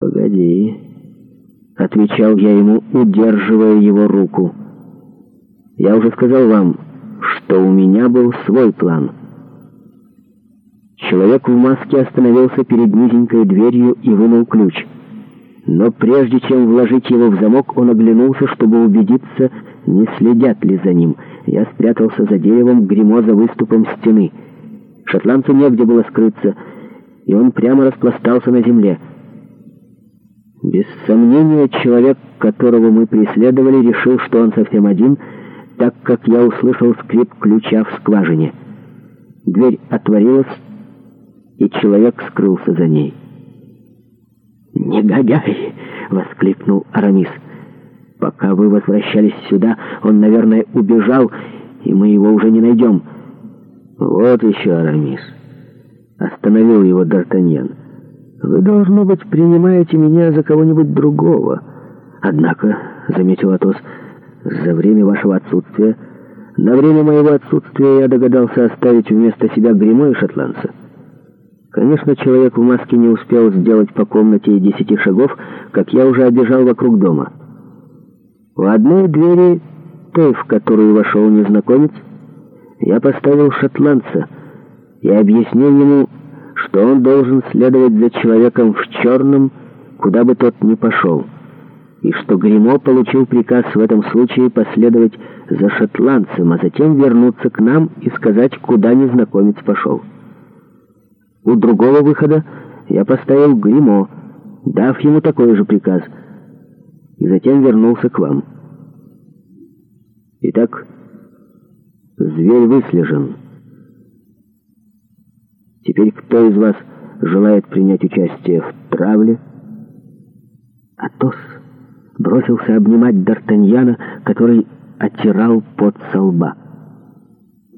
«Погоди», — отвечал я ему, удерживая его руку. «Я уже сказал вам, что у меня был свой план». Человек в маске остановился перед низенькой дверью и вынул ключ. Но прежде чем вложить его в замок, он оглянулся, чтобы убедиться, не следят ли за ним. Я спрятался за деревом, гримоза выступом стены. Шотландцу негде было скрыться, и он прямо распластался на земле — без сомнения, человек, которого мы преследовали, решил, что он совсем один, так как я услышал скрип ключа в скважине. Дверь отворилась, и человек скрылся за ней. «Негодяй!» — воскликнул Арамис. «Пока вы возвращались сюда, он, наверное, убежал, и мы его уже не найдем». «Вот еще Арамис!» — остановил его Д'Артаньян. Вы, должно быть, принимаете меня за кого-нибудь другого. Однако, — заметил Атос, — за время вашего отсутствия, на время моего отсутствия я догадался оставить вместо себя гримо и шотландца. Конечно, человек в маске не успел сделать по комнате и десяти шагов, как я уже обежал вокруг дома. У одной двери, той, в которую вошел незнакомец, я поставил шотландца и объяснил ему, что он должен следовать за человеком в черном, куда бы тот ни пошел, и что Гримо получил приказ в этом случае последовать за шотландцем, а затем вернуться к нам и сказать, куда незнакомец пошел. У другого выхода я поставил Гримо, дав ему такой же приказ, и затем вернулся к вам. Итак, зверь выслежен». Теперь кто из вас желает принять участие в травле? Атос бросился обнимать Д'Артаньяна, который оттирал пот со лба.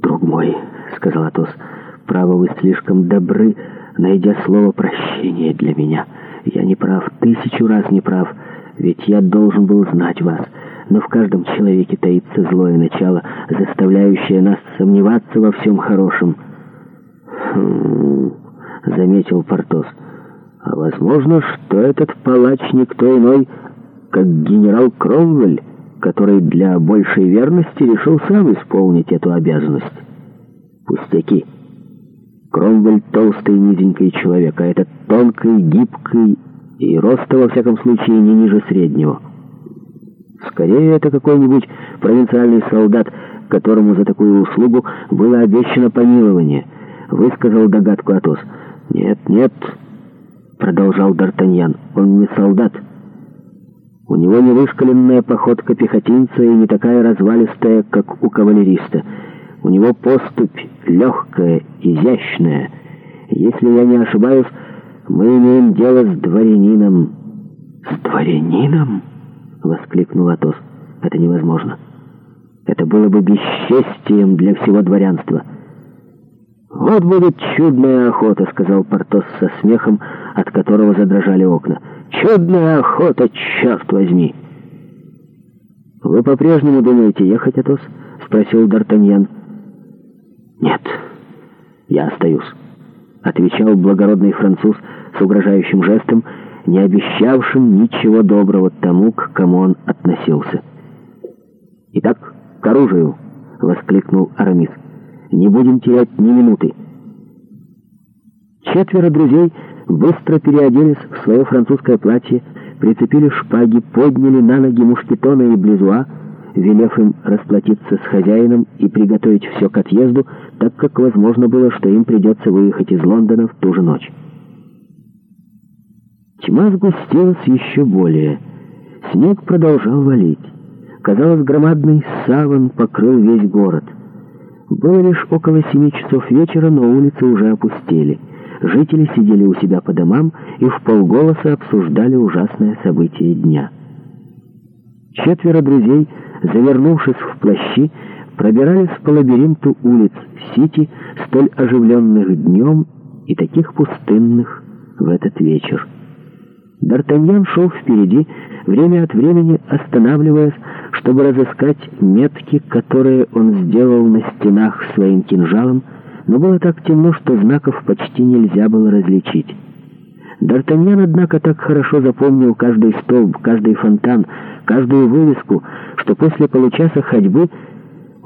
«Друг мой», — сказал Атос, — «право вы слишком добры, найдя слово прощения для меня. Я не прав, тысячу раз не прав, ведь я должен был знать вас. Но в каждом человеке таится злое начало, заставляющее нас сомневаться во всем хорошем» заметил Портос. А возможно, что этот палач никто иной, как генерал Кромвель, который для большей верности решил сам исполнить эту обязанность. Пустяки. Кромвель толстый низенький человек, а этот тонкий, гибкий и роста, во всяком случае, не ниже среднего. Скорее, это какой-нибудь провинциальный солдат, которому за такую услугу было обещано помилование — высказал догадку Атос. «Нет, нет», — продолжал Д'Артаньян, — «он не солдат. У него не вышкаленная походка пехотинца и не такая развалистая, как у кавалериста. У него поступь легкая, изящная. Если я не ошибаюсь, мы имеем дело с дворянином». «С дворянином?» — воскликнул Атос. «Это невозможно. Это было бы бесчестием для всего дворянства». «Вот будет чудная охота», — сказал Портос со смехом, от которого задрожали окна. «Чудная охота, черт возьми!» «Вы по-прежнему думаете ехать, Атос?» — спросил Д'Артаньян. «Нет, я остаюсь», — отвечал благородный француз с угрожающим жестом, не обещавшим ничего доброго тому, к кому он относился. «Итак, к оружию!» — воскликнул Арамис. Не будем терять ни минуты. Четверо друзей быстро переоделись в свое французское платье, прицепили шпаги, подняли на ноги мушкетона и близуа, велев им расплатиться с хозяином и приготовить все к отъезду, так как возможно было, что им придется выехать из Лондона в ту же ночь. Тьма сгустилась еще более. Снег продолжал валить. Казалось, громадный саван покрыл весь город — было лишь около семи часов вечера, но улицы уже опустели. Жители сидели у себя по домам и в полголоса обсуждали ужасное событие дня. Четверо друзей, завернувшись в плащи, пробирались по лабиринту улиц Сити, столь оживленных днем и таких пустынных в этот вечер. Д'Артаньян шел впереди, время от времени останавливаясь, чтобы разыскать метки, которые он сделал на стенах своим кинжалом, но было так темно, что знаков почти нельзя было различить. Д'Артаньян, однако, так хорошо запомнил каждый столб, каждый фонтан, каждую вывеску, что после получаса ходьбы